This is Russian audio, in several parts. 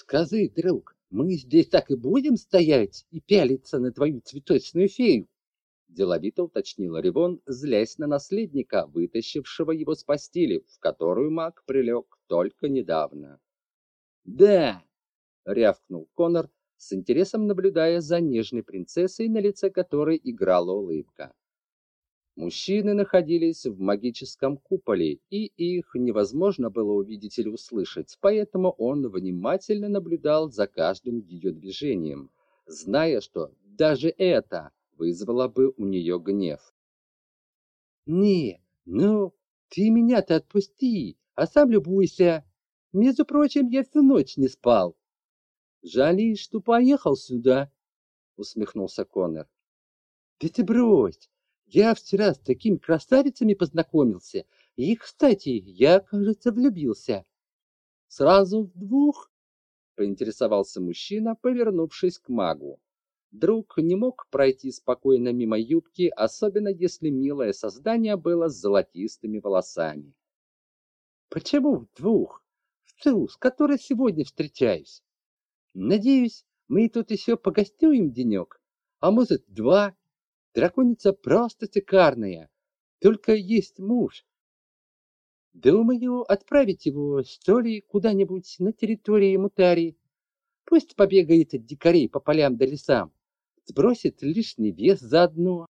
Скажи, друг, мы здесь так и будем стоять и пялиться на твою цветочную фею? Деловито уточнил Ревон, злясь на наследника, вытащившего его с постели, в которую маг прилег только недавно. «Да!» — рявкнул Конор, с интересом наблюдая за нежной принцессой, на лице которой играла улыбка. Мужчины находились в магическом куполе, и их невозможно было увидеть или услышать, поэтому он внимательно наблюдал за каждым ее движением, зная, что даже это вызвало бы у нее гнев. «Не, ну, ты меня-то отпусти, а сам любуйся. Между прочим, я всю ночь не спал». «Жалеешь, что поехал сюда?» — усмехнулся Коннор. «Да ты брось, я вчера с такими красавицами познакомился, и, кстати, я, кажется, влюбился. Сразу в двух? Поинтересовался мужчина, повернувшись к магу. Друг не мог пройти спокойно мимо юбки, особенно если милое создание было с золотистыми волосами. Почему в двух? В ту, с которой сегодня встречаюсь. Надеюсь, мы тут еще погостюем денек, а может два, Драконица просто шикарная. Только есть муж. Думаю, отправить его, что ли, куда-нибудь на территории Мутари. Пусть побегает от дикарей по полям да лесам. Сбросит лишний вес заодно.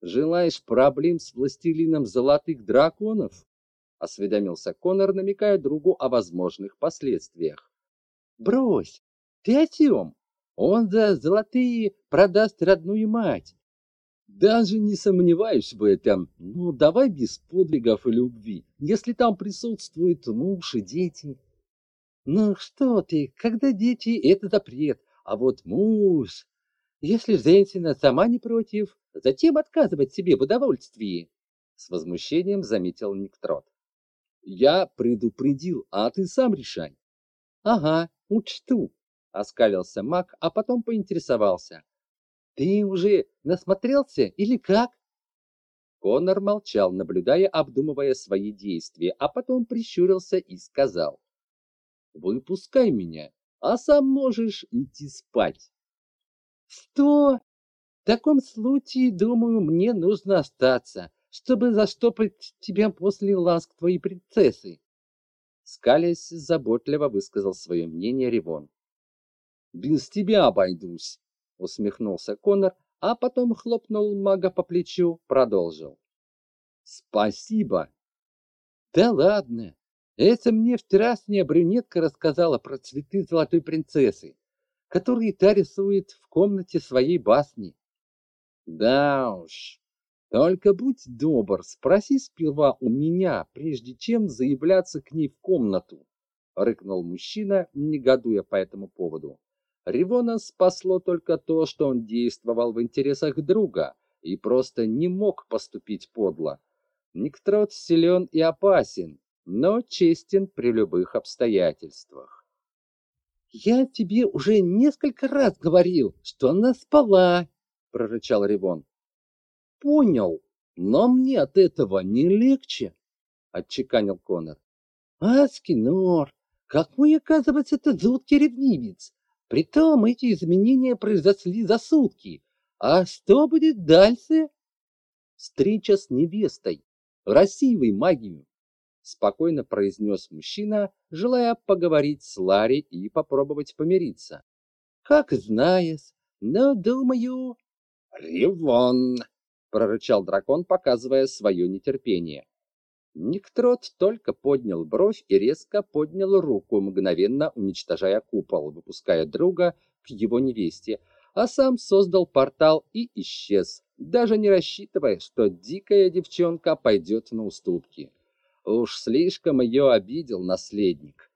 Желаешь проблем с властелином золотых драконов? Осведомился Конор, намекая другу о возможных последствиях. Брось, ты о чем? Он за золотые продаст родную мать. Даже не сомневаюсь в этом. Ну, давай без подвигов и любви, если там присутствуют муж и дети. Ну что ты, когда дети — это запрет, а вот муж... Если женщина сама не против, зачем отказывать себе в удовольствии? С возмущением заметил Никтрот. Я предупредил, а ты сам решай. Ага, учту, оскалился маг, а потом поинтересовался. Ты уже насмотрелся или как? Конор молчал, наблюдая, обдумывая свои действия, а потом прищурился и сказал: "Выпускай меня, а сам можешь идти спать". "Что? В таком случае, думаю, мне нужно остаться, чтобы заштопать тебя после ласк твоей принцессы". Скалясь, заботливо высказал свое мнение Ревон. "Без тебя обойдусь", усмехнулся Конор, а потом хлопнул мага по плечу, продолжил. Спасибо. Да ладно. Это мне вчерашняя брюнетка рассказала про цветы золотой принцессы, которые та рисует в комнате своей басни. Да уж. Только будь добр, спроси сперва у меня, прежде чем заявляться к ней в комнату, рыкнул мужчина, негодуя по этому поводу. Ривона спасло только то, что он действовал в интересах друга и просто не мог поступить подло. Никтрот силен и опасен, но честен при любых обстоятельствах. «Я тебе уже несколько раз говорил, что она спала!» — прорычал Ривон. «Понял, но мне от этого не легче!» — отчеканил Конор. «Аскинор, какой, оказывается, ты жуткий ревнивец! Притом эти изменения произошли за сутки. А что будет дальше? Встреча с невестой. Рассеивай магию. Спокойно произнес мужчина, желая поговорить с Ларри и попробовать помириться. Как знаешь, но думаю... Ревон! Прорычал дракон, показывая свое нетерпение. Никтрот только поднял бровь и резко поднял руку, мгновенно уничтожая купол, выпуская друга к его невесте, а сам создал портал и исчез, даже не рассчитывая, что дикая девчонка пойдет на уступки. Уж слишком ее обидел наследник.